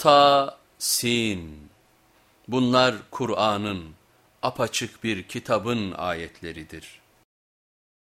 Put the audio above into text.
Ta, sin. Bunlar Kur'an'ın apaçık bir kitabın ayetleridir.